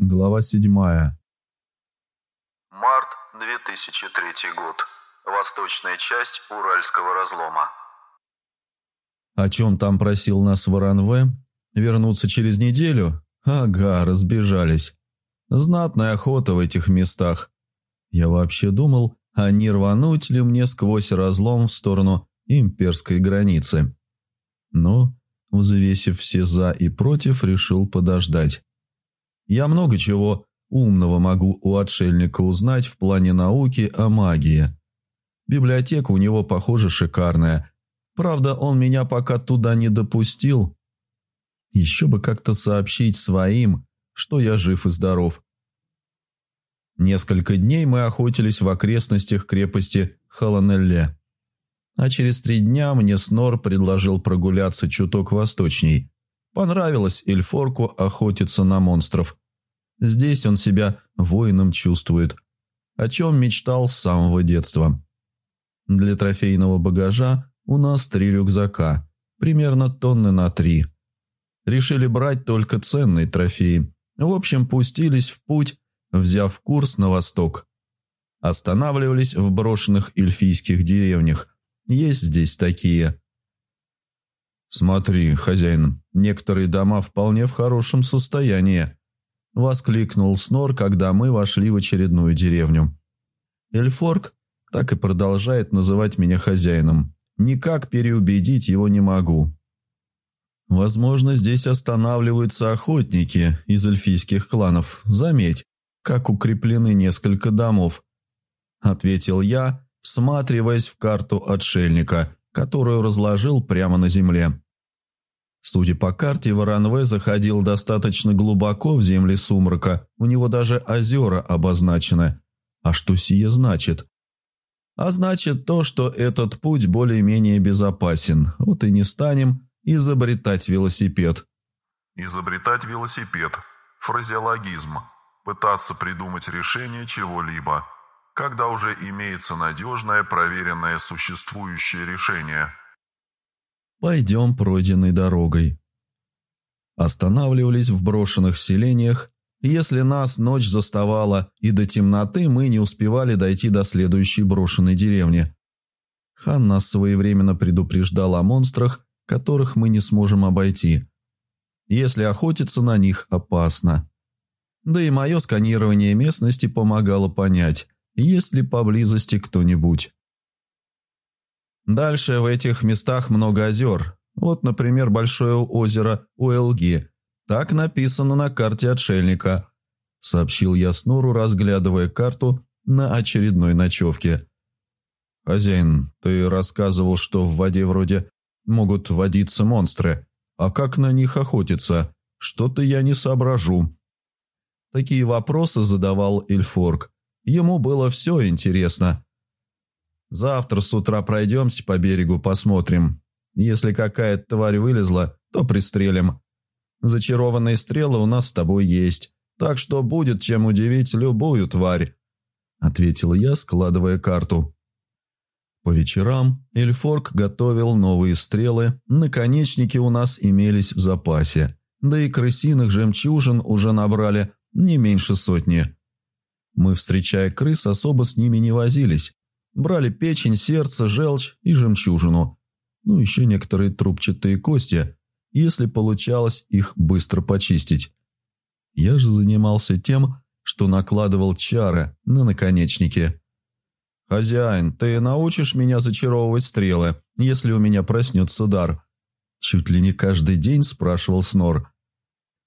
Глава седьмая. Март 2003 год. Восточная часть Уральского разлома. О чем там просил нас Воронве? Вернуться через неделю? Ага, разбежались. Знатная охота в этих местах. Я вообще думал, а не рвануть ли мне сквозь разлом в сторону имперской границы. Но, взвесив все «за» и «против», решил подождать. Я много чего умного могу у отшельника узнать в плане науки о магии. Библиотека у него, похоже, шикарная. Правда, он меня пока туда не допустил. Еще бы как-то сообщить своим, что я жив и здоров. Несколько дней мы охотились в окрестностях крепости Халанелле. А через три дня мне Снор предложил прогуляться чуток восточней. Понравилось Эльфорку охотиться на монстров. Здесь он себя воином чувствует, о чем мечтал с самого детства. Для трофейного багажа у нас три рюкзака, примерно тонны на три. Решили брать только ценные трофеи. В общем, пустились в путь, взяв курс на восток. Останавливались в брошенных эльфийских деревнях. Есть здесь такие. «Смотри, хозяин, некоторые дома вполне в хорошем состоянии», – воскликнул Снор, когда мы вошли в очередную деревню. Эльфорк так и продолжает называть меня хозяином. Никак переубедить его не могу. Возможно, здесь останавливаются охотники из эльфийских кланов. Заметь, как укреплены несколько домов. Ответил я, всматриваясь в карту отшельника, которую разложил прямо на земле. Судя по карте, Варанве заходил достаточно глубоко в земли сумрака, у него даже озера обозначены. А что сие значит? А значит то, что этот путь более-менее безопасен, вот и не станем изобретать велосипед. Изобретать велосипед. Фразеологизм. Пытаться придумать решение чего-либо, когда уже имеется надежное, проверенное существующее решение – Пойдем пройденной дорогой. Останавливались в брошенных селениях. Если нас ночь заставала и до темноты, мы не успевали дойти до следующей брошенной деревни. Хан нас своевременно предупреждал о монстрах, которых мы не сможем обойти. Если охотиться на них опасно. Да и мое сканирование местности помогало понять, есть ли поблизости кто-нибудь. Дальше в этих местах много озер. Вот, например, большое озеро Уэлги. Так написано на карте отшельника. Сообщил я Снору, разглядывая карту на очередной ночевке. «Хозяин, ты рассказывал, что в воде вроде могут водиться монстры. А как на них охотиться? Что-то я не соображу». Такие вопросы задавал Эльфорг. Ему было все интересно. Завтра с утра пройдемся по берегу, посмотрим. Если какая-то тварь вылезла, то пристрелим. Зачарованные стрелы у нас с тобой есть, так что будет чем удивить любую тварь», — ответил я, складывая карту. По вечерам Эльфорк готовил новые стрелы, наконечники у нас имелись в запасе, да и крысиных жемчужин уже набрали не меньше сотни. Мы, встречая крыс, особо с ними не возились, Брали печень, сердце, желчь и жемчужину. Ну, еще некоторые трубчатые кости, если получалось их быстро почистить. Я же занимался тем, что накладывал чары на наконечники. «Хозяин, ты научишь меня зачаровывать стрелы, если у меня проснется дар?» Чуть ли не каждый день спрашивал Снор.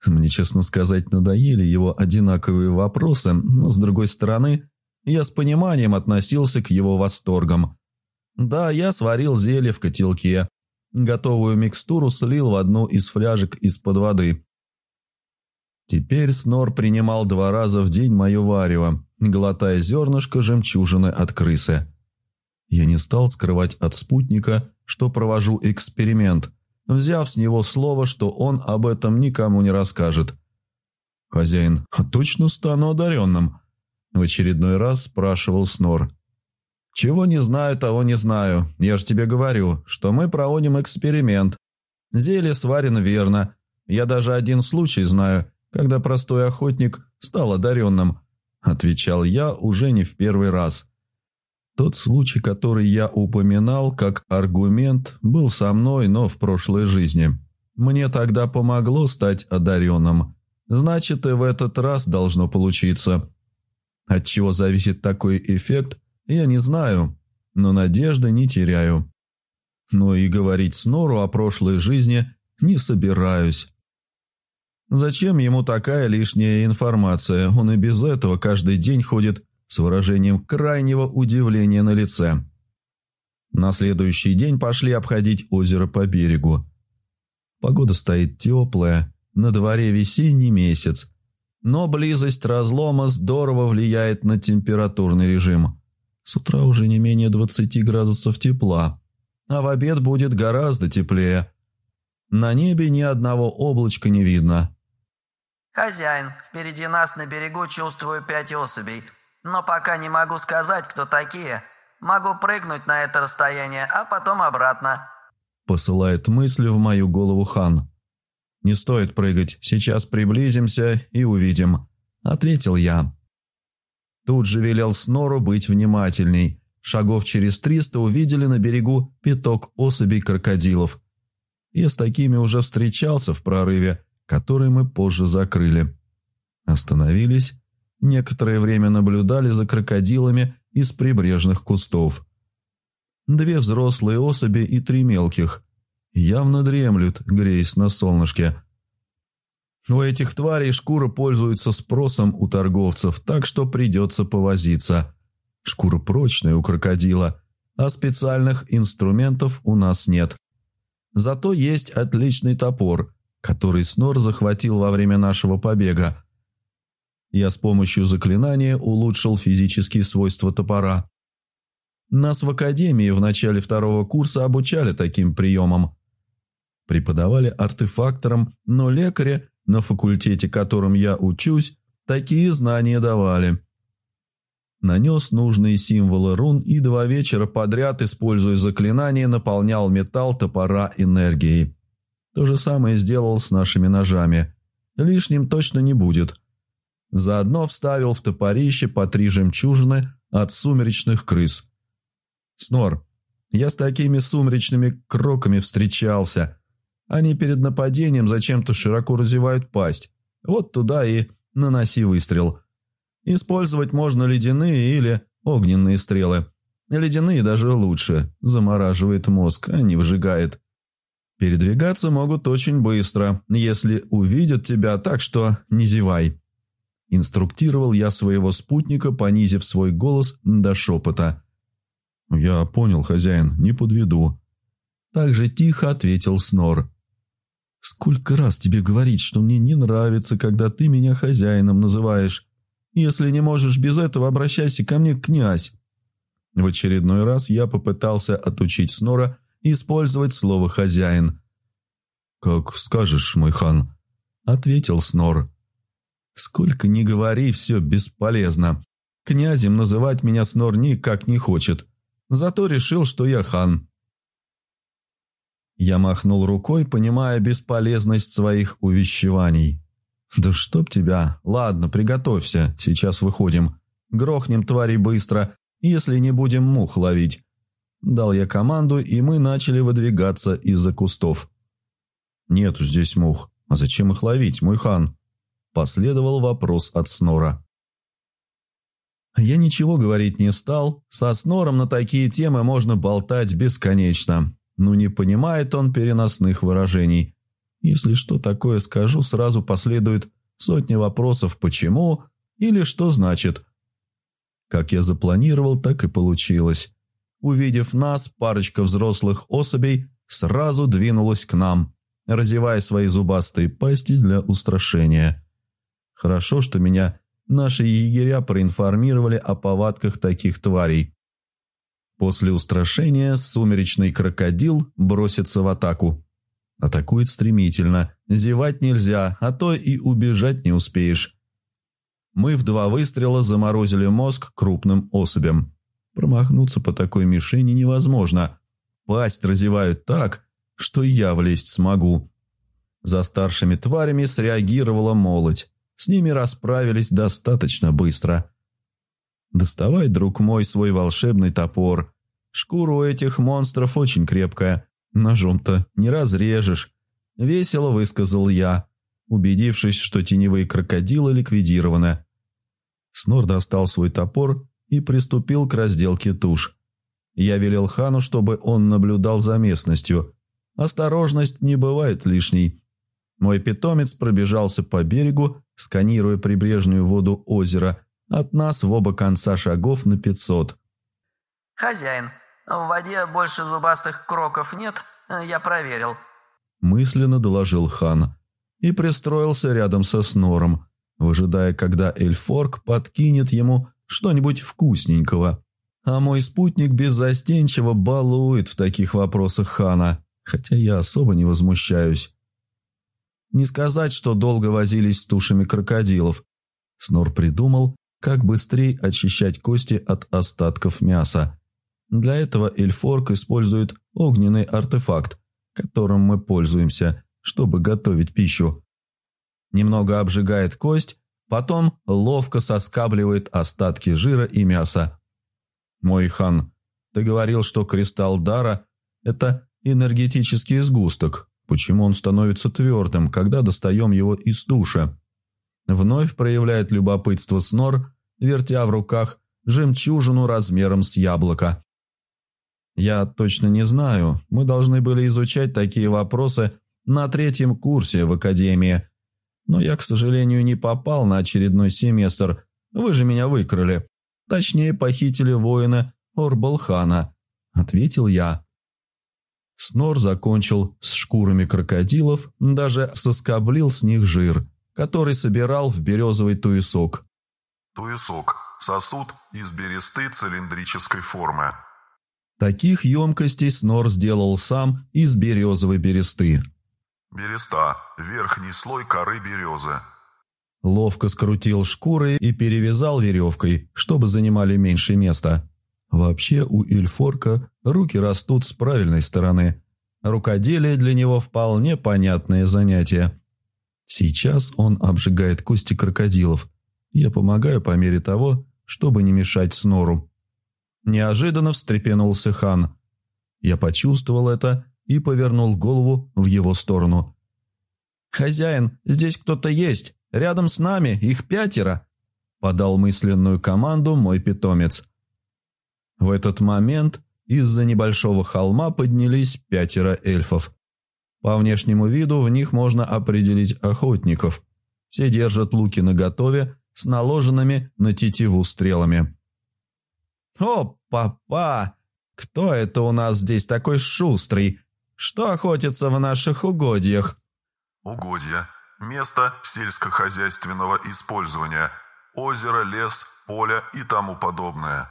Мне, честно сказать, надоели его одинаковые вопросы, но, с другой стороны, я с пониманием относился к его восторгам. Да, я сварил зелье в котелке. Готовую микстуру слил в одну из фляжек из-под воды. Теперь Снор принимал два раза в день мое варево, глотая зернышко жемчужины от крысы. Я не стал скрывать от спутника, что провожу эксперимент, взяв с него слово, что он об этом никому не расскажет. «Хозяин, а точно стану одаренным?» В очередной раз спрашивал Снор. «Чего не знаю, того не знаю. Я же тебе говорю, что мы проводим эксперимент. Зелье сварено верно. Я даже один случай знаю, когда простой охотник стал одаренным», – отвечал я уже не в первый раз. Тот случай, который я упоминал как аргумент, был со мной, но в прошлой жизни. Мне тогда помогло стать одаренным. Значит, и в этот раз должно получиться. От чего зависит такой эффект, я не знаю, но надежды не теряю. Но и говорить Снору о прошлой жизни не собираюсь. Зачем ему такая лишняя информация? Он и без этого каждый день ходит с выражением крайнего удивления на лице. На следующий день пошли обходить озеро по берегу. Погода стоит теплая, на дворе весенний месяц, но близость разлома здорово влияет на температурный режим. С утра уже не менее 20 градусов тепла, а в обед будет гораздо теплее. На небе ни одного облачка не видно. «Хозяин, впереди нас на берегу чувствую пять особей, но пока не могу сказать, кто такие. Могу прыгнуть на это расстояние, а потом обратно». Посылает мысли в мою голову хан. «Не стоит прыгать, сейчас приблизимся и увидим», — ответил я. Тут же велел Снору быть внимательней. Шагов через триста увидели на берегу пяток особей крокодилов. Я с такими уже встречался в прорыве, который мы позже закрыли. Остановились, некоторое время наблюдали за крокодилами из прибрежных кустов. Две взрослые особи и три мелких. Явно дремлют, греясь на солнышке. У этих тварей шкура пользуется спросом у торговцев, так что придется повозиться. Шкура прочная у крокодила, а специальных инструментов у нас нет. Зато есть отличный топор, который Снор захватил во время нашего побега. Я с помощью заклинания улучшил физические свойства топора. Нас в академии в начале второго курса обучали таким приемам. Преподавали артефакторам, но лекаре, на факультете которым я учусь, такие знания давали. Нанес нужные символы рун и два вечера подряд, используя заклинание, наполнял металл топора энергией. То же самое сделал с нашими ножами. Лишним точно не будет. Заодно вставил в топорище по три жемчужины от сумеречных крыс. Снор, я с такими сумеречными кроками встречался. Они перед нападением зачем-то широко разевают пасть. Вот туда и наноси выстрел. Использовать можно ледяные или огненные стрелы. Ледяные даже лучше. Замораживает мозг, а не выжигает. Передвигаться могут очень быстро, если увидят тебя так, что не зевай. Инструктировал я своего спутника, понизив свой голос до шепота. «Я понял, хозяин, не подведу». Так же тихо ответил Снор. «Сколько раз тебе говорить, что мне не нравится, когда ты меня хозяином называешь? Если не можешь без этого, обращайся ко мне, князь». В очередной раз я попытался отучить Снора использовать слово «хозяин». «Как скажешь, мой хан», — ответил Снор. «Сколько ни говори, все бесполезно. Князем называть меня Снор никак не хочет. Зато решил, что я хан». Я махнул рукой, понимая бесполезность своих увещеваний. «Да чтоб тебя! Ладно, приготовься, сейчас выходим. Грохнем твари быстро, если не будем мух ловить. Дал я команду, и мы начали выдвигаться из-за кустов. «Нету здесь мух. А зачем их ловить, мой хан?» Последовал вопрос от Снора. Я ничего говорить не стал. Со Снором на такие темы можно болтать бесконечно. Но не понимает он переносных выражений. Если что такое скажу, сразу последует сотни вопросов «почему» или «что значит». Как я запланировал, так и получилось. Увидев нас, парочка взрослых особей сразу двинулась к нам, разевая свои зубастые пасти для устрашения. Хорошо, что меня наши егеря проинформировали о повадках таких тварей. После устрашения сумеречный крокодил бросится в атаку. Атакует стремительно, зевать нельзя, а то и убежать не успеешь. Мы в два выстрела заморозили мозг крупным особям. Промахнуться по такой мишени невозможно. Пасть разевают так, что я влезть смогу. За старшими тварями среагировала молоть. с ними расправились достаточно быстро. Доставай, друг мой, свой волшебный топор. Шкура у этих монстров очень крепкая. Ножом-то не разрежешь. Весело высказал я, убедившись, что теневые крокодилы ликвидированы. Снор достал свой топор и приступил к разделке туш. Я велел хану, чтобы он наблюдал за местностью. Осторожность не бывает лишней. Мой питомец пробежался по берегу, сканируя прибрежную воду озера от нас в оба конца шагов на пятьсот. «Хозяин, в воде больше зубастых кроков нет, я проверил», мысленно доложил хан и пристроился рядом со Снором, выжидая, когда Эльфорк подкинет ему что-нибудь вкусненького. А мой спутник беззастенчиво балует в таких вопросах хана, хотя я особо не возмущаюсь. Не сказать, что долго возились с тушами крокодилов. Снор придумал, как быстрее очищать кости от остатков мяса. Для этого Эльфорк использует огненный артефакт, которым мы пользуемся, чтобы готовить пищу. Немного обжигает кость, потом ловко соскабливает остатки жира и мяса. «Мой хан, ты говорил, что кристалл дара – это энергетический сгусток. Почему он становится твердым, когда достаем его из туши?» Вновь проявляет любопытство Снор, вертя в руках жемчужину размером с яблоко. Я точно не знаю, мы должны были изучать такие вопросы на третьем курсе в академии. Но я, к сожалению, не попал на очередной семестр. Вы же меня выкрали. Точнее, похитили воина Орбалхана, ответил я. Снор закончил с шкурами крокодилов, даже соскоблил с них жир, который собирал в березовый туесок. Туесок – сосуд из бересты цилиндрической формы. Таких емкостей Снор сделал сам из березовой бересты. Береста – верхний слой коры березы. Ловко скрутил шкуры и перевязал веревкой, чтобы занимали меньше места. Вообще у Ильфорка руки растут с правильной стороны. Рукоделие для него вполне понятное занятие. Сейчас он обжигает кости крокодилов. Я помогаю по мере того, чтобы не мешать Снору. Неожиданно встрепенулся хан. Я почувствовал это и повернул голову в его сторону. «Хозяин, здесь кто-то есть. Рядом с нами, их пятеро», – подал мысленную команду мой питомец. В этот момент из-за небольшого холма поднялись пятеро эльфов. По внешнему виду в них можно определить охотников. Все держат луки наготове с наложенными на тетиву стрелами. «О, папа! Кто это у нас здесь такой шустрый? Что охотится в наших угодьях?» Угодья. Место сельскохозяйственного использования. Озеро, лес, поле и тому подобное.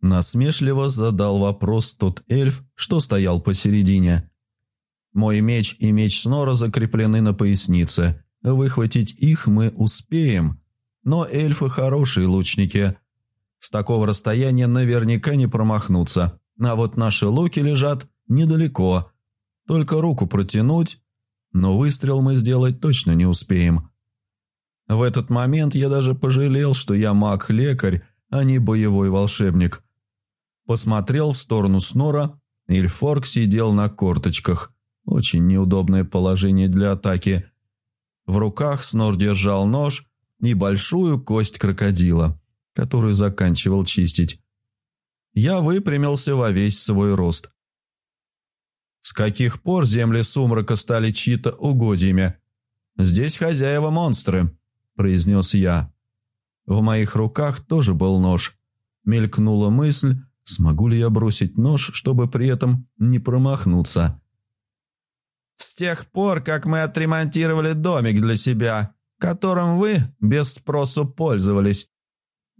Насмешливо задал вопрос тот эльф, что стоял посередине. Мой меч и меч Снора закреплены на пояснице. Выхватить их мы успеем. Но эльфы хорошие лучники – с такого расстояния наверняка не промахнуться. А вот наши луки лежат недалеко. Только руку протянуть, но выстрел мы сделать точно не успеем. В этот момент я даже пожалел, что я маг-лекарь, а не боевой волшебник. Посмотрел в сторону Снора, Ильфорк сидел на корточках. Очень неудобное положение для атаки. В руках Снор держал нож и большую кость крокодила которую заканчивал чистить. Я выпрямился во весь свой рост. С каких пор земли сумрака стали чьи-то угодьями? Здесь хозяева монстры, произнес я. В моих руках тоже был нож. Мелькнула мысль, смогу ли я бросить нож, чтобы при этом не промахнуться. С тех пор, как мы отремонтировали домик для себя, которым вы без спросу пользовались,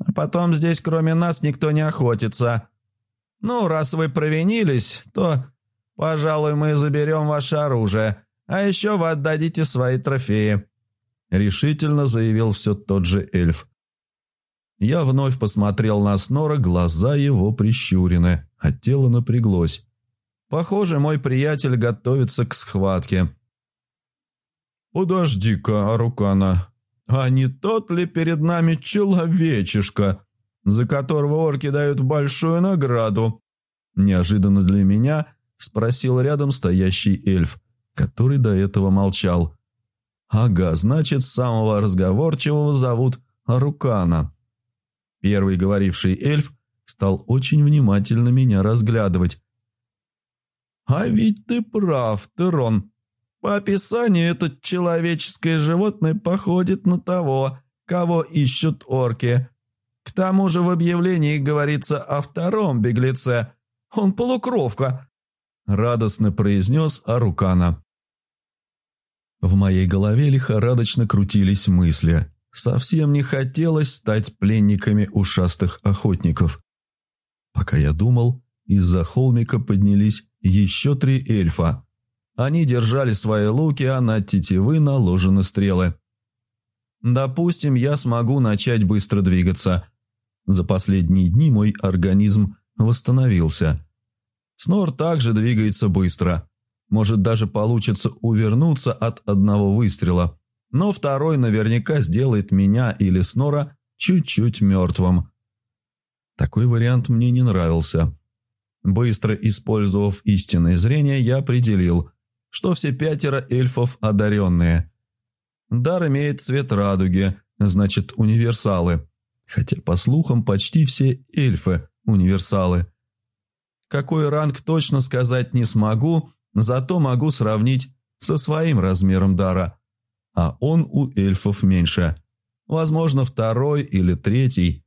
а потом здесь кроме нас никто не охотится. Ну, раз вы провинились, то, пожалуй, мы заберем ваше оружие, а еще вы отдадите свои трофеи», — решительно заявил все тот же эльф. Я вновь посмотрел на Снора, глаза его прищурены, а тело напряглось. Похоже, мой приятель готовится к схватке. «Подожди-ка, Арукана, А не тот ли перед нами человечишка, за которого орки дают большую награду?» Неожиданно для меня спросил рядом стоящий эльф, который до этого молчал. «Ага, значит, самого разговорчивого зовут Арукана». Первый говоривший эльф стал очень внимательно меня разглядывать. «А ведь ты прав, Терон. По описанию это человеческое животное походит на того, кого ищут орки. К тому же в объявлении говорится о втором беглеце. Он полукровка», — радостно произнес Арукана. В моей голове лихорадочно крутились мысли. Совсем не хотелось стать пленниками ушастых охотников. Пока я думал, из-за холмика поднялись еще три эльфа. Они держали свои луки, а на тетивы наложены стрелы. Допустим, я смогу начать быстро двигаться. За последние дни мой организм восстановился. Снор также двигается быстро. Может, даже получится увернуться от одного выстрела. Но второй наверняка сделает меня или Снора чуть-чуть мертвым. Такой вариант мне не нравился. Быстро использовав истинное зрение, я определил, что все пятеро эльфов одаренные. Дар имеет цвет радуги, значит универсалы. Хотя, по слухам, почти все эльфы – универсалы. Какой ранг точно сказать не смогу, зато могу сравнить со своим размером дара. А он у эльфов меньше. Возможно, второй или третий.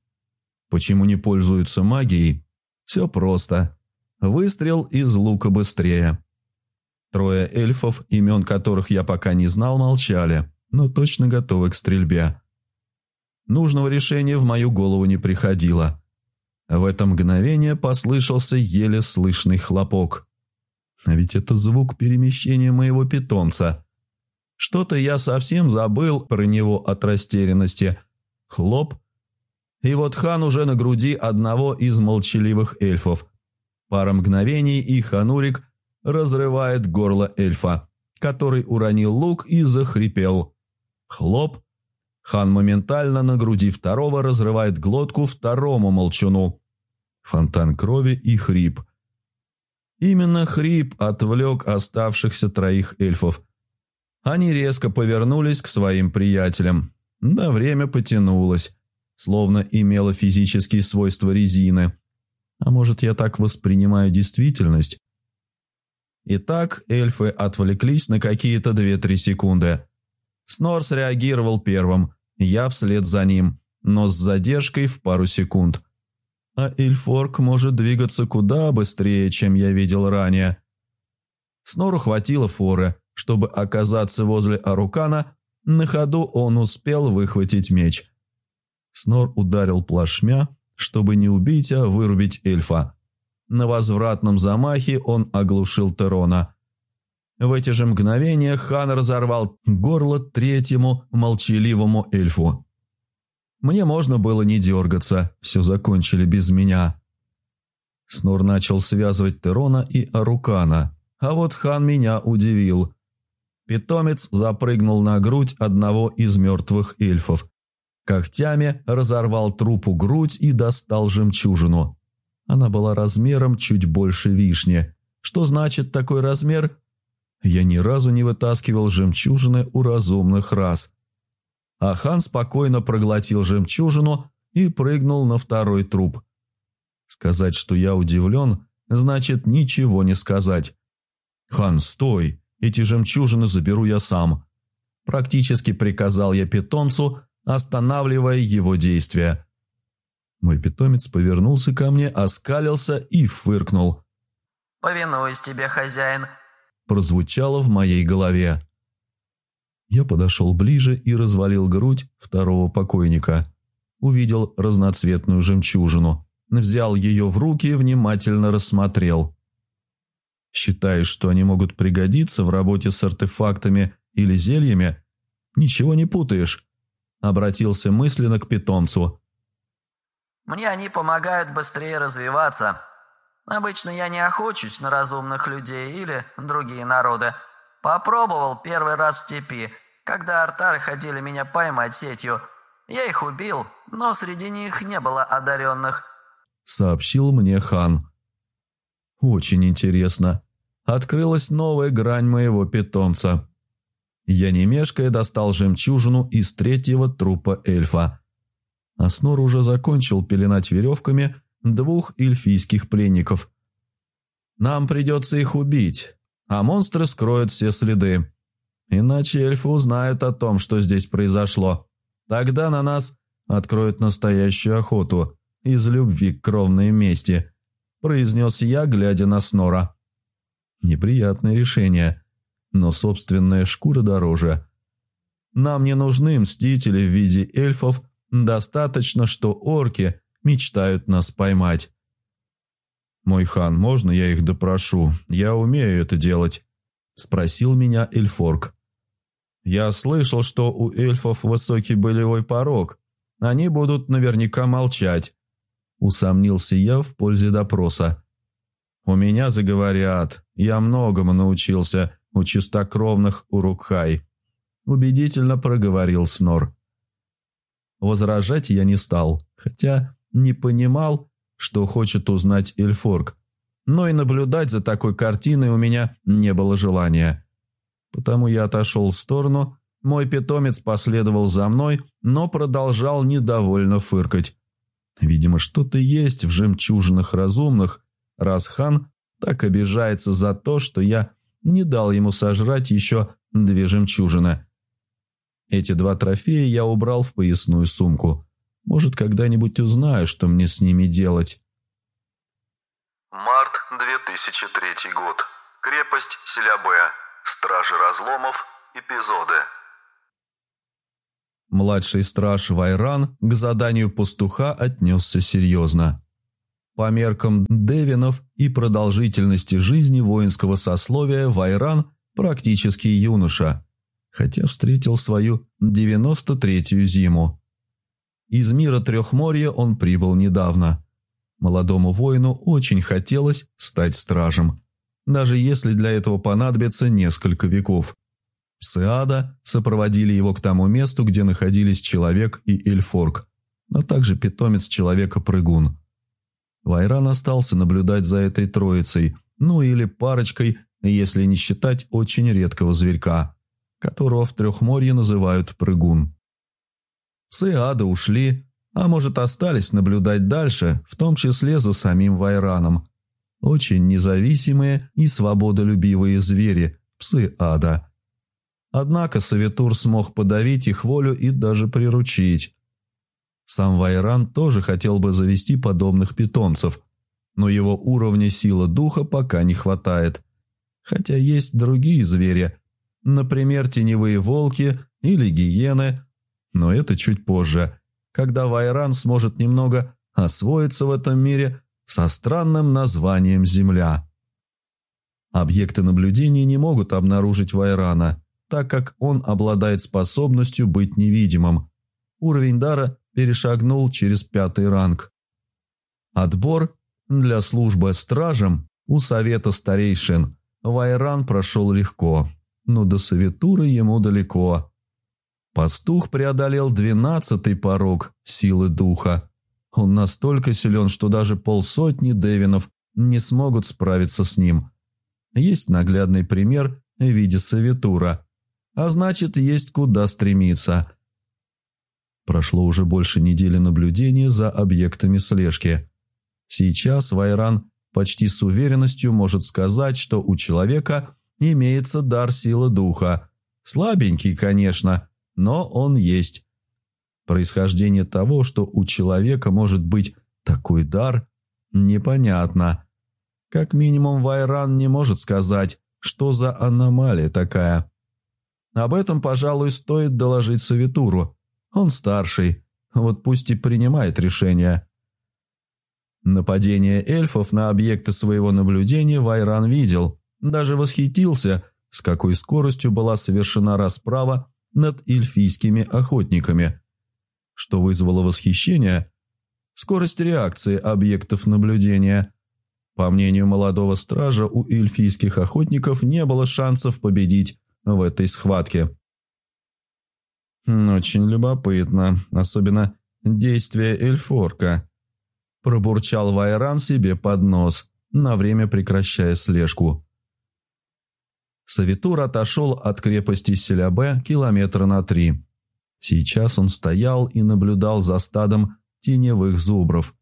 Почему не пользуются магией? Все просто. Выстрел из лука быстрее. Трое эльфов, имен которых я пока не знал, молчали, но точно готовы к стрельбе. Нужного решения в мою голову не приходило. В это мгновение послышался еле слышный хлопок. А ведь это звук перемещения моего питомца. Что-то я совсем забыл про него от растерянности. Хлоп. И вот хан уже на груди одного из молчаливых эльфов. Пара мгновений, и ханурик разрывает горло эльфа, который уронил лук и захрипел. Хлоп. Хан моментально на груди второго разрывает глотку второму молчуну фонтан крови и хрип. Именно хрип отвлек оставшихся троих эльфов. Они резко повернулись к своим приятелям. Да время потянулось, словно имело физические свойства резины. А может, я так воспринимаю действительность? Итак, эльфы отвлеклись на какие-то две-три секунды. Снорс реагировал первым, я вслед за ним, но с задержкой в пару секунд – а Ильфорк может двигаться куда быстрее, чем я видел ранее. Снору хватило форы, чтобы оказаться возле Арукана, на ходу он успел выхватить меч. Снор ударил плашмя, чтобы не убить, а вырубить эльфа. На возвратном замахе он оглушил Терона. В эти же мгновения хан разорвал горло третьему молчаливому эльфу. Мне можно было не дергаться, все закончили без меня. Снор начал связывать Терона и Арукана, а вот хан меня удивил. Питомец запрыгнул на грудь одного из мертвых эльфов. Когтями разорвал трупу грудь и достал жемчужину. Она была размером чуть больше вишни. Что значит такой размер? Я ни разу не вытаскивал жемчужины у разумных рас а хан спокойно проглотил жемчужину и прыгнул на второй труп. Сказать, что я удивлен, значит ничего не сказать. «Хан, стой! Эти жемчужины заберу я сам!» Практически приказал я питомцу, останавливая его действия. Мой питомец повернулся ко мне, оскалился и фыркнул. «Повинуюсь тебе, хозяин», прозвучало в моей голове. Я подошел ближе и развалил грудь второго покойника. Увидел разноцветную жемчужину. Взял ее в руки и внимательно рассмотрел. «Считаешь, что они могут пригодиться в работе с артефактами или зельями? Ничего не путаешь», — обратился мысленно к питомцу. «Мне они помогают быстрее развиваться. Обычно я не охочусь на разумных людей или другие народы. Попробовал первый раз в степи, когда артары хотели меня поймать сетью. Я их убил, но среди них не было одаренных», — сообщил мне хан. «Очень интересно. Открылась новая грань моего питомца». Я не мешкая достал жемчужину из третьего трупа эльфа. Аснор уже закончил пеленать веревками двух эльфийских пленников. «Нам придется их убить, а монстры скроют все следы. Иначе эльфы узнают о том, что здесь произошло. Тогда на нас откроют настоящую охоту из любви к кровной мести», произнес я, глядя на Снора. Неприятное решение, но собственная шкура дороже. Нам не нужны мстители в виде эльфов, достаточно, что орки мечтают нас поймать. «Мой хан, можно я их допрошу? Я умею это делать», – спросил меня Эльфорг. «Я слышал, что у эльфов высокий болевой порог. Они будут наверняка молчать», – усомнился я в пользе допроса. «У меня заговорят. Я многому научился у чистокровных Урукхай», – убедительно проговорил Снор. Возражать я не стал, хотя не понимал, что хочет узнать Эльфорг, но и наблюдать за такой картиной у меня не было желания. Потому я отошел в сторону, мой питомец последовал за мной, но продолжал недовольно фыркать. Видимо, что-то есть в жемчужинах разумных, раз хан так обижается за то, что я не дал ему сожрать еще две жемчужины. Эти два трофея я убрал в поясную сумку. Может, когда-нибудь узнаю, что мне с ними делать. Март 2003 год. Крепость Селябе. Стражи разломов. Эпизоды. Младший страж Вайран к заданию пастуха отнесся серьезно. По меркам Девинов и продолжительности жизни воинского сословия Вайран практически юноша, хотя встретил свою 93-ю зиму. Из мира Трехморья он прибыл недавно. Молодому воину очень хотелось стать стражем, даже если для этого понадобится несколько веков. Псы сопроводили его к тому месту, где находились человек и эльфорг, а также питомец человека-прыгун. Вайран остался наблюдать за этой троицей, ну или парочкой, если не считать очень редкого зверька, которого в Трехморье называют прыгун. Псы ада ушли, а может остались наблюдать дальше, в том числе за самим Вайраном. Очень независимые и свободолюбивые звери, псы ада. Однако Савитур смог подавить их волю и даже приручить. Сам Вайран тоже хотел бы завести подобных питомцев, но его уровня силы духа пока не хватает. Хотя есть другие звери, например, теневые волки или гиены, но это чуть позже, когда Вайран сможет немного освоиться в этом мире со странным названием Земля. Объекты наблюдения не могут обнаружить Вайрана, так как он обладает способностью быть невидимым. Уровень дара перешагнул через пятый ранг. Отбор для службы стражем у Совета Старейшин Вайран прошел легко, но до Советуры ему далеко. Пастух преодолел двенадцатый порог силы духа. Он настолько силен, что даже полсотни девинов не смогут справиться с ним. Есть наглядный пример в виде Савитура, а значит, есть куда стремиться – Прошло уже больше недели наблюдения за объектами слежки. Сейчас Вайран почти с уверенностью может сказать, что у человека имеется дар силы духа. Слабенький, конечно, но он есть. Происхождение того, что у человека может быть такой дар, непонятно. Как минимум Вайран не может сказать, что за аномалия такая. Об этом, пожалуй, стоит доложить Савитуру. Он старший, вот пусть и принимает решения. Нападение эльфов на объекты своего наблюдения Вайран видел, даже восхитился, с какой скоростью была совершена расправа над эльфийскими охотниками. Что вызвало восхищение? Скорость реакции объектов наблюдения. По мнению молодого стража, у эльфийских охотников не было шансов победить в этой схватке. «Очень любопытно, особенно действие Эльфорка», – пробурчал Вайран себе под нос, на время прекращая слежку. Савитур отошел от крепости Селябе километра на три. Сейчас он стоял и наблюдал за стадом теневых зубров.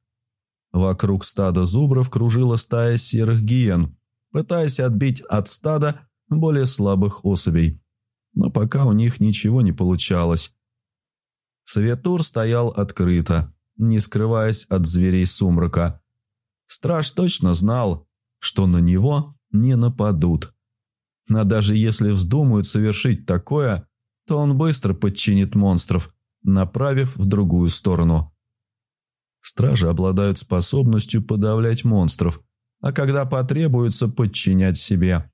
Вокруг стада зубров кружила стая серых гиен, пытаясь отбить от стада более слабых особей. Но пока у них ничего не получалось. Светур стоял открыто, не скрываясь от зверей сумрака. Страж точно знал, что на него не нападут. А даже если вздумают совершить такое, то он быстро подчинит монстров, направив в другую сторону. Стражи обладают способностью подавлять монстров, а когда потребуется, подчинять себе.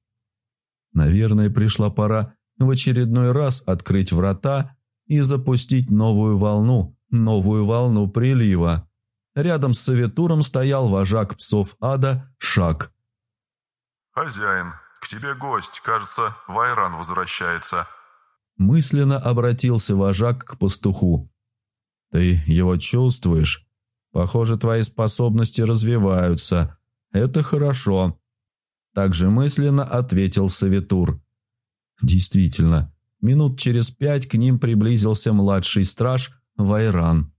Наверное, пришла пора в очередной раз открыть врата и запустить новую волну, новую волну прилива. Рядом с Саветуром стоял вожак псов ада Шак. «Хозяин, к тебе гость, кажется, Вайран возвращается». Мысленно обратился вожак к пастуху. «Ты его чувствуешь? Похоже, твои способности развиваются. Это хорошо». Также мысленно ответил Савитур. Действительно, минут через пять к ним приблизился младший страж Вайран.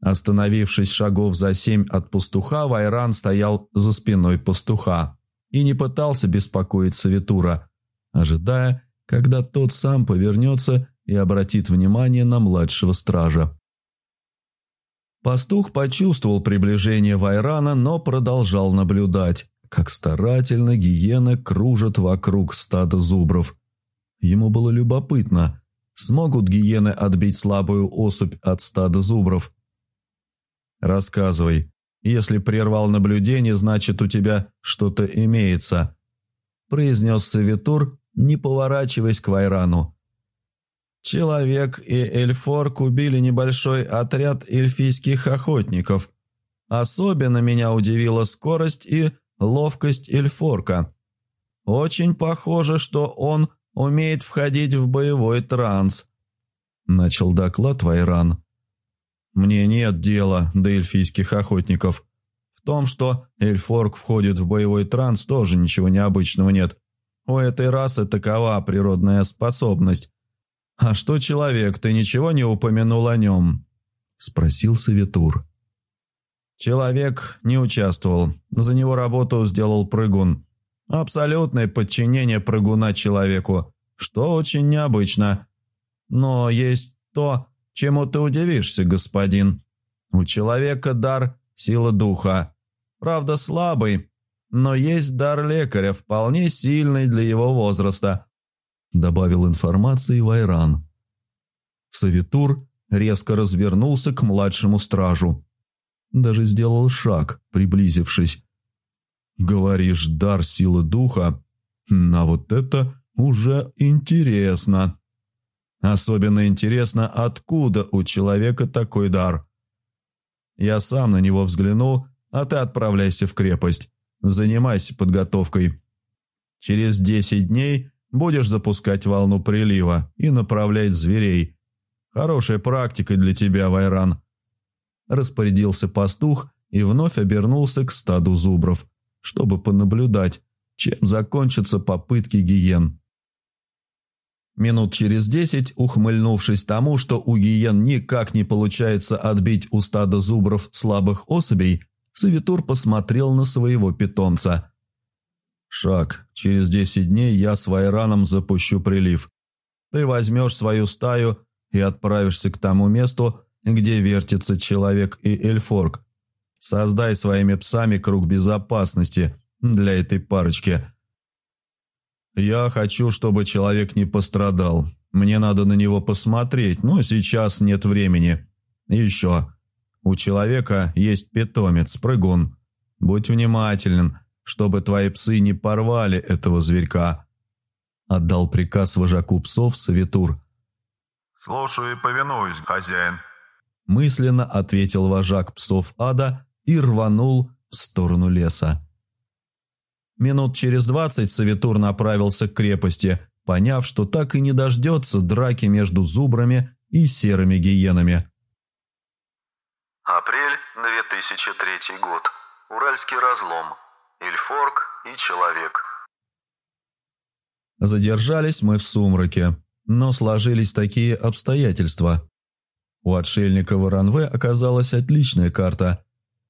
Остановившись шагов за семь от пастуха, Вайран стоял за спиной пастуха и не пытался беспокоить Савитура, ожидая, когда тот сам повернется и обратит внимание на младшего стража. Пастух почувствовал приближение Вайрана, но продолжал наблюдать, как старательно гиены кружат вокруг стада зубров. Ему было любопытно, смогут гиены отбить слабую особь от стада зубров. «Рассказывай. Если прервал наблюдение, значит, у тебя что-то имеется», произнес Савитур, не поворачиваясь к Вайрану. Человек и Эльфорк убили небольшой отряд эльфийских охотников. Особенно меня удивила скорость и ловкость Эльфорка. Очень похоже, что он умеет входить в боевой транс. Начал доклад Вайран. Мне нет дела до эльфийских охотников. В том, что Эльфорк входит в боевой транс, тоже ничего необычного нет. У этой расы такова природная способность. А что человек, ты ничего не упомянул о нем?» – спросил Савитур. Человек не участвовал. За него работу сделал прыгун. Абсолютное подчинение прыгуна человеку, что очень необычно. Но есть то, чему ты удивишься, господин. У человека дар – сила духа. Правда, слабый, но есть дар лекаря, вполне сильный для его возраста», – добавил информации Вайран. Савитур резко развернулся к младшему стражу. Даже сделал шаг, приблизившись. «Говоришь, дар силы духа? А вот это уже интересно. Особенно интересно, откуда у человека такой дар. Я сам на него взгляну, а ты отправляйся в крепость». Занимайся подготовкой. Через десять дней будешь запускать волну прилива и направлять зверей. Хорошая практика для тебя, Вайран. Распорядился пастух и вновь обернулся к стаду зубров, чтобы понаблюдать, чем закончатся попытки гиен. Минут через десять, ухмыльнувшись тому, что у гиен никак не получается отбить у стада зубров слабых особей, Савитур посмотрел на своего питомца. «Шаг. Через десять дней я с Вайраном запущу прилив. Ты возьмешь свою стаю и отправишься к тому месту, где вертится человек и эльфорг. Создай своими псами круг безопасности для этой парочки. Я хочу, чтобы человек не пострадал. Мне надо на него посмотреть, но сейчас нет времени. Еще. У человека есть питомец, прыгун. Будь внимателен, чтобы твои псы не порвали этого зверька». Отдал приказ вожаку псов Савитур. «Слушаю и повинуюсь, хозяин», – мысленно ответил вожак псов ада и рванул в сторону леса. Минут через двадцать Савитур направился к крепости, поняв, что так и не дождется драки между зубрами и серыми гиенами. Апрель 2003 год. Уральский разлом. Ильфорг и Человек. Задержались мы в сумраке, но сложились такие обстоятельства. У отшельника Воронве оказалась отличная карта.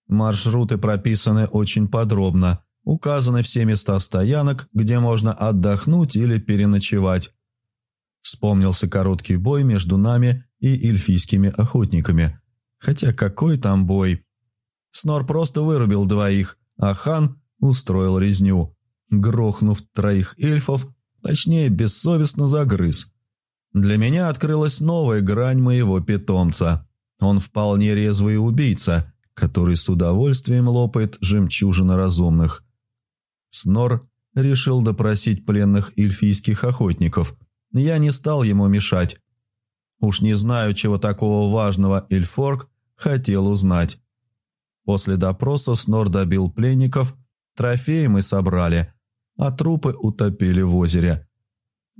Маршруты прописаны очень подробно, указаны все места стоянок, где можно отдохнуть или переночевать. Вспомнился короткий бой между нами и эльфийскими охотниками. Хотя какой там бой? Снор просто вырубил двоих, а хан устроил резню, грохнув троих эльфов, точнее бессовестно загрыз. Для меня открылась новая грань моего питомца. Он вполне резвый убийца, который с удовольствием лопает жемчужины разумных. Снор решил допросить пленных эльфийских охотников. Я не стал ему мешать. Уж не знаю, чего такого важного Эльфорг хотел узнать. После допроса Снор добил пленников, трофеи мы собрали, а трупы утопили в озере.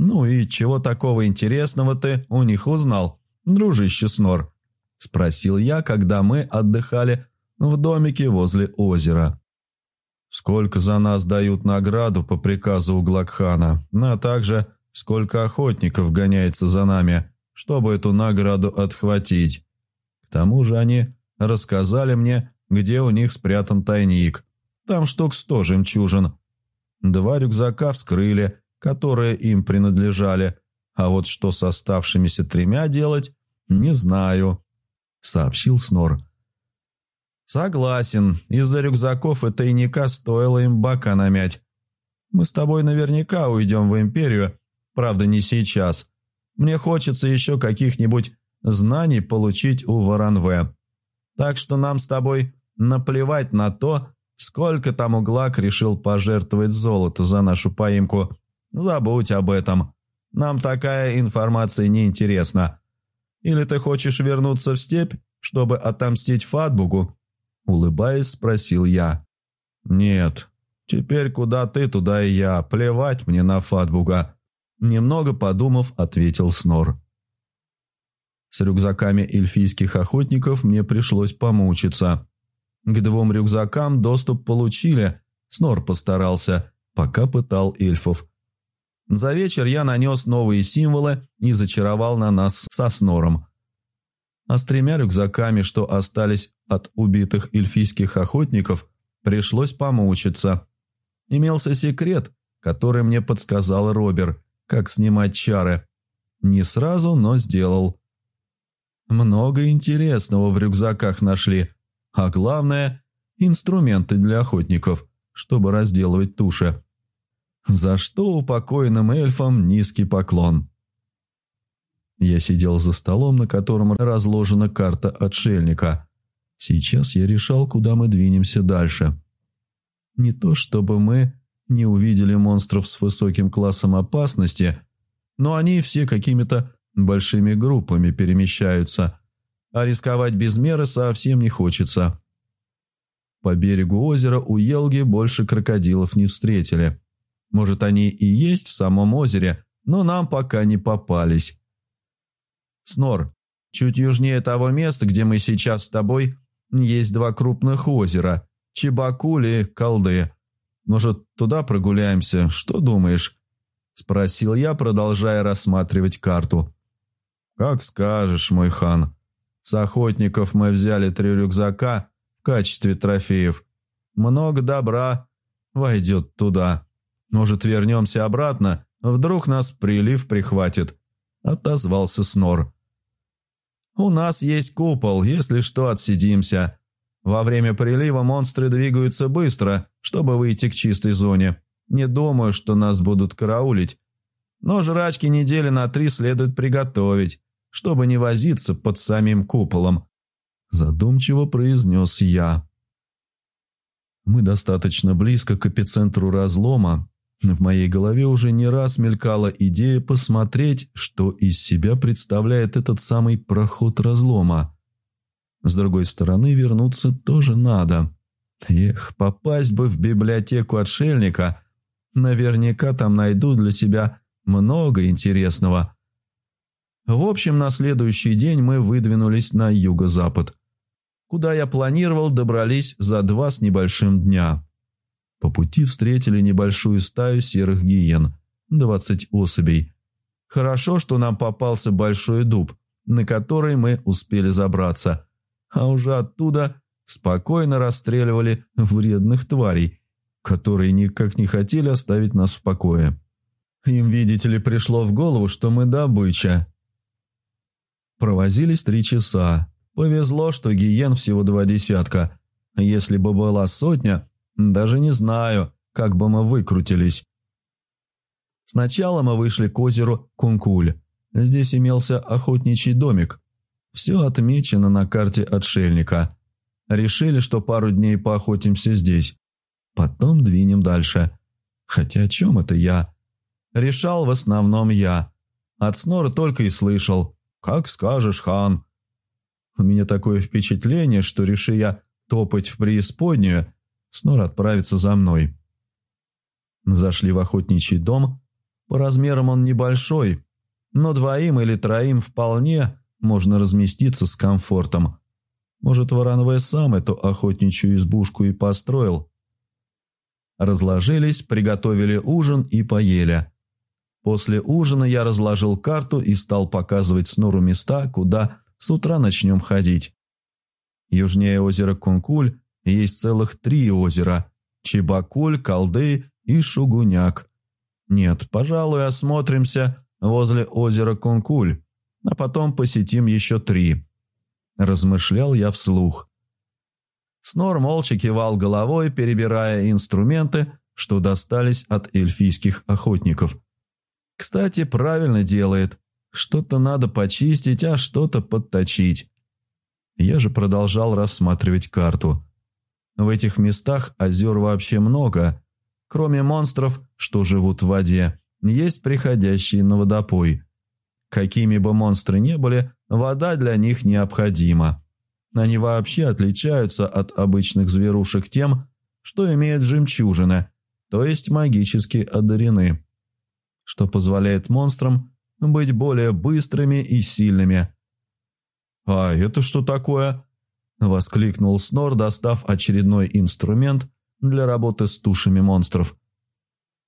«Ну и чего такого интересного ты у них узнал, дружище Снор?» – спросил я, когда мы отдыхали в домике возле озера. «Сколько за нас дают награду по приказу Углакхана, а также сколько охотников гоняется за нами, чтобы эту награду отхватить. К тому же они рассказали мне, где у них спрятан тайник. Там штук сто жемчужин. Два рюкзака вскрыли, которые им принадлежали, а вот что с оставшимися тремя делать, не знаю», — сообщил Снор. «Согласен, из-за рюкзаков и тайника стоило им бока намять. Мы с тобой наверняка уйдем в Империю, правда не сейчас. Мне хочется еще каких-нибудь знаний получить у Варанве. Так что нам с тобой наплевать на то, сколько там углак решил пожертвовать золото за нашу поимку. Забудь об этом. Нам такая информация не интересна. Или ты хочешь вернуться в степь, чтобы отомстить Фатбугу?» Улыбаясь, спросил я. «Нет. Теперь куда ты, туда и я. Плевать мне на Фатбуга». Немного подумав, ответил Снор. С рюкзаками эльфийских охотников мне пришлось помучиться. К двум рюкзакам доступ получили, Снор постарался, пока пытал эльфов. За вечер я нанес новые символы и зачаровал на нас со снором. А с тремя рюкзаками, что остались от убитых эльфийских охотников, пришлось помучиться. Имелся секрет, который мне подсказал Робер, как снимать чары. Не сразу, но сделал. Много интересного в рюкзаках нашли, а главное – инструменты для охотников, чтобы разделывать туши за что упокоенным эльфам низкий поклон. Я сидел за столом, на котором разложена карта отшельника. Сейчас я решал, куда мы двинемся дальше. Не то чтобы мы не увидели монстров с высоким классом опасности, но они все какими-то большими группами перемещаются, а рисковать без меры совсем не хочется. По берегу озера у Елги больше крокодилов не встретили. Может, они и есть в самом озере, но нам пока не попались. Снор, чуть южнее того места, где мы сейчас с тобой, есть два крупных озера – Чебакуль и Колды. Может, туда прогуляемся? Что думаешь?» – спросил я, продолжая рассматривать карту. «Как скажешь, мой хан. С охотников мы взяли три рюкзака в качестве трофеев. Много добра войдет туда». Может, вернемся обратно? Вдруг нас прилив прихватит?» – отозвался Снор. «У нас есть купол, если что, отсидимся. Во время прилива монстры двигаются быстро, чтобы выйти к чистой зоне. Не думаю, что нас будут караулить. Но жрачки недели на три следует приготовить, чтобы не возиться под самим куполом», – задумчиво произнес я. Мы достаточно близко к эпицентру разлома, в моей голове уже не раз мелькала идея посмотреть, что из себя представляет этот самый проход разлома. С другой стороны, вернуться тоже надо. Эх, попасть бы в библиотеку отшельника. Наверняка там найду для себя много интересного. В общем, на следующий день мы выдвинулись на юго-запад. Куда я планировал, добрались за два с небольшим дня. По пути встретили небольшую стаю серых гиен, двадцать особей. Хорошо, что нам попался большой дуб, на который мы успели забраться, а уже оттуда спокойно расстреливали вредных тварей, которые никак не хотели оставить нас в покое. Им, видите ли, пришло в голову, что мы добыча. Провозились три часа. Повезло, что гиен всего два десятка. Если бы была сотня, даже не знаю, как бы мы выкрутились. Сначала мы вышли к озеру Кункуль. Здесь имелся охотничий домик. Все отмечено на карте отшельника. Решили, что пару дней поохотимся здесь. Потом двинем дальше. Хотя о чем это я? Решал в основном я. От Снора только и слышал. «Как скажешь, хан». У меня такое впечатление, что реши я топать в преисподнюю, Снор отправится за мной. Зашли в охотничий дом. По размерам он небольшой, но двоим или троим вполне можно разместиться с комфортом. Может, Варановая сам эту охотничью избушку и построил. Разложились, приготовили ужин и поели. После ужина я разложил карту и стал показывать Снору места, куда с утра начнем ходить. Южнее озера Кункуль есть целых три озера – Чебакуль, Колды и Шугуняк. Нет, пожалуй, осмотримся возле озера Кункуль, а потом посетим еще три. Размышлял я вслух. Снор молча кивал головой, перебирая инструменты, что достались от эльфийских охотников – кстати, правильно делает. Что-то надо почистить, а что-то подточить. Я же продолжал рассматривать карту. В этих местах озер вообще много. Кроме монстров, что живут в воде, есть приходящие на водопой. Какими бы монстры ни были, вода для них необходима. Они вообще отличаются от обычных зверушек тем, что имеют жемчужины, то есть магически одарены что позволяет монстрам быть более быстрыми и сильными. «А это что такое?» – воскликнул Снор, достав очередной инструмент для работы с тушами монстров.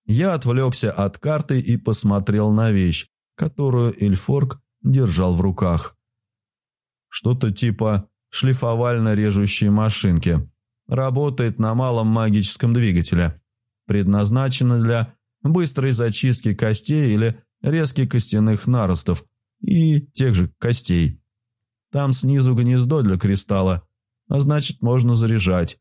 Я отвлекся от карты и посмотрел на вещь, которую Эльфорг держал в руках. Что-то типа шлифовально-режущей машинки. Работает на малом магическом двигателе. Предназначена для быстрой зачистки костей или резки костяных наростов и тех же костей. Там снизу гнездо для кристалла, а значит можно заряжать.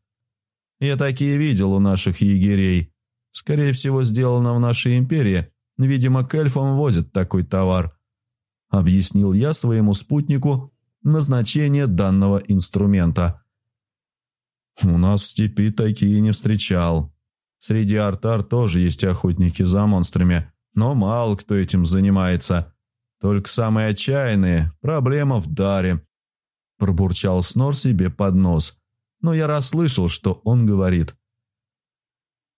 Я такие видел у наших егерей. Скорее всего, сделано в нашей империи. Видимо, к эльфам возят такой товар. Объяснил я своему спутнику назначение данного инструмента. «У нас в степи такие не встречал», Среди артар тоже есть охотники за монстрами, но мало кто этим занимается. Только самые отчаянные, проблема в даре. Пробурчал Снор себе под нос, но я расслышал, что он говорит.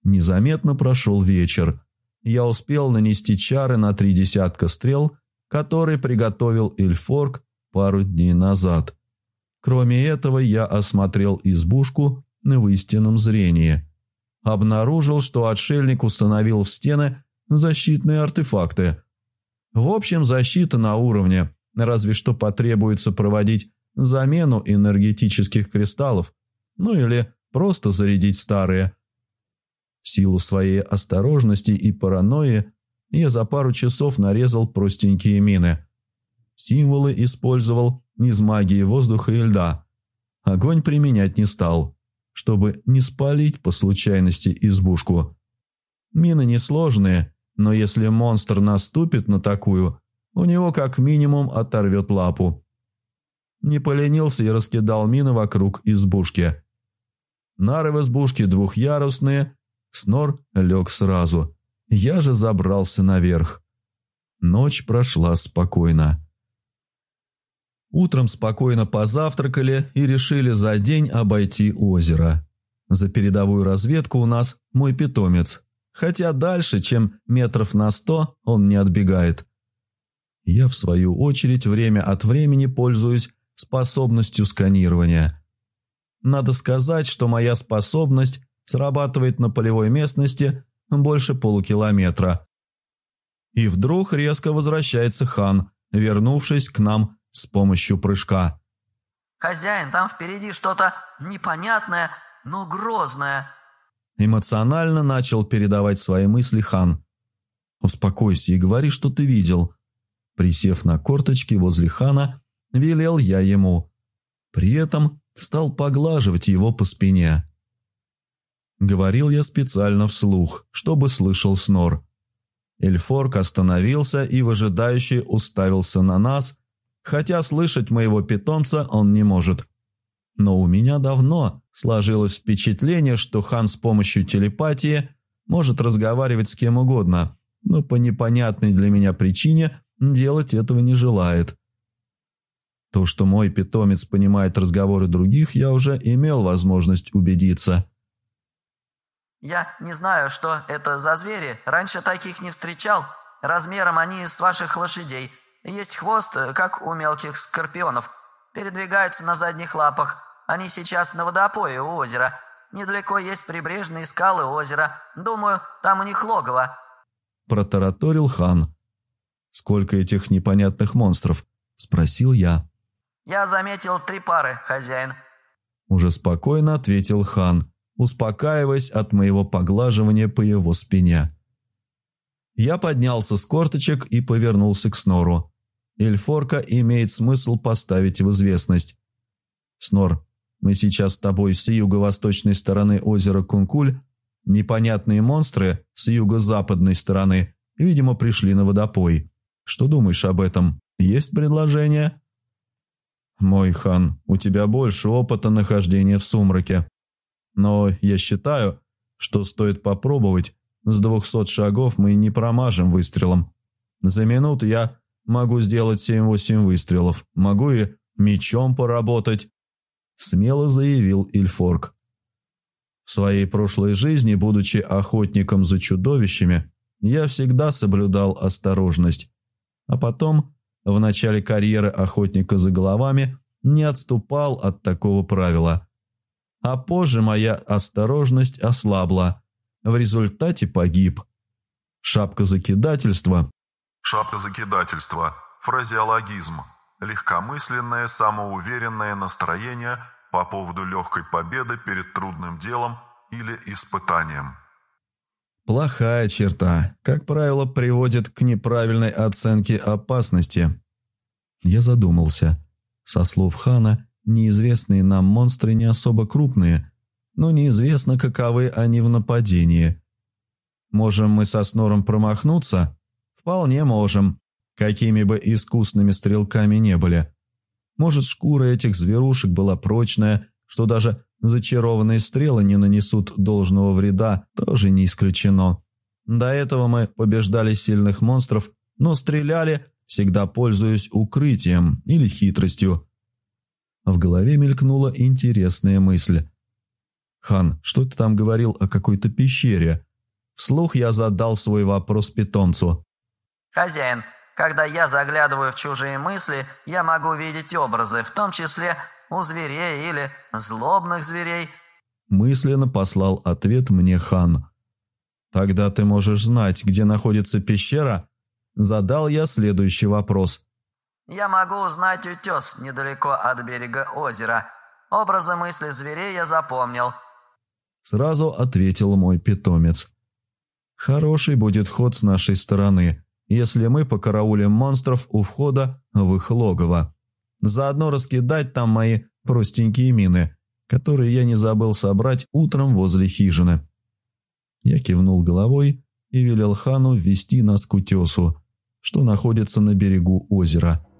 Незаметно прошел вечер. Я успел нанести чары на три десятка стрел, которые приготовил Эльфорг пару дней назад. Кроме этого, я осмотрел избушку в истинном зрении – обнаружил, что отшельник установил в стены защитные артефакты. В общем, защита на уровне, разве что потребуется проводить замену энергетических кристаллов, ну или просто зарядить старые. В силу своей осторожности и паранойи я за пару часов нарезал простенькие мины. Символы использовал из магии воздуха и льда. Огонь применять не стал чтобы не спалить по случайности избушку. Мины несложные, но если монстр наступит на такую, у него как минимум оторвет лапу. Не поленился и раскидал мины вокруг избушки. Нары в избушке двухъярусные, снор лег сразу. Я же забрался наверх. Ночь прошла спокойно. Утром спокойно позавтракали и решили за день обойти озеро. За передовую разведку у нас мой питомец. Хотя дальше, чем метров на сто, он не отбегает. Я, в свою очередь, время от времени пользуюсь способностью сканирования. Надо сказать, что моя способность срабатывает на полевой местности больше полукилометра. И вдруг резко возвращается хан, вернувшись к нам с помощью прыжка. «Хозяин, там впереди что-то непонятное, но грозное». Эмоционально начал передавать свои мысли хан. «Успокойся и говори, что ты видел». Присев на корточки возле хана, велел я ему. При этом стал поглаживать его по спине. Говорил я специально вслух, чтобы слышал снор. Эльфорк остановился и выжидающе уставился на нас, хотя слышать моего питомца он не может. Но у меня давно сложилось впечатление, что хан с помощью телепатии может разговаривать с кем угодно, но по непонятной для меня причине делать этого не желает. То, что мой питомец понимает разговоры других, я уже имел возможность убедиться – «Я не знаю, что это за звери. Раньше таких не встречал. Размером они с ваших лошадей. Есть хвост, э, как у мелких скорпионов. Передвигаются на задних лапах. Они сейчас на водопое у озера. Недалеко есть прибрежные скалы озера. Думаю, там у них логово». Протараторил хан. «Сколько этих непонятных монстров?» – спросил я. «Я заметил три пары, хозяин». Уже спокойно ответил хан успокаиваясь от моего поглаживания по его спине. Я поднялся с корточек и повернулся к Снору. Эльфорка имеет смысл поставить в известность. «Снор, мы сейчас с тобой с юго-восточной стороны озера Кункуль, непонятные монстры с юго-западной стороны, видимо, пришли на водопой. Что думаешь об этом? Есть предложение?» «Мой хан, у тебя больше опыта нахождения в сумраке», но я считаю, что стоит попробовать. С двухсот шагов мы не промажем выстрелом. За минуту я могу сделать семь-восемь выстрелов. Могу и мечом поработать», – смело заявил Ильфорг. В своей прошлой жизни, будучи охотником за чудовищами, я всегда соблюдал осторожность. А потом, в начале карьеры охотника за головами, не отступал от такого правила – а позже моя осторожность ослабла. В результате погиб. Шапка закидательства. Шапка закидательства. Фразеологизм. Легкомысленное, самоуверенное настроение по поводу легкой победы перед трудным делом или испытанием. Плохая черта, как правило, приводит к неправильной оценке опасности. Я задумался. Со слов Хана, Неизвестные нам монстры не особо крупные, но неизвестно, каковы они в нападении. Можем мы со Снором промахнуться? Вполне можем, какими бы искусными стрелками не были. Может, шкура этих зверушек была прочная, что даже зачарованные стрелы не нанесут должного вреда, тоже не исключено. До этого мы побеждали сильных монстров, но стреляли, всегда пользуясь укрытием или хитростью. В голове мелькнула интересная мысль. «Хан, что ты там говорил о какой-то пещере?» Вслух я задал свой вопрос питомцу. «Хозяин, когда я заглядываю в чужие мысли, я могу видеть образы, в том числе у зверей или злобных зверей». Мысленно послал ответ мне хан. «Тогда ты можешь знать, где находится пещера?» Задал я следующий вопрос. Я могу узнать утес недалеко от берега озера. Образы мысли зверей я запомнил». Сразу ответил мой питомец. «Хороший будет ход с нашей стороны, если мы покараулим монстров у входа в их логово. Заодно раскидать там мои простенькие мины, которые я не забыл собрать утром возле хижины». Я кивнул головой и велел хану ввести нас к утесу, что находится на берегу озера –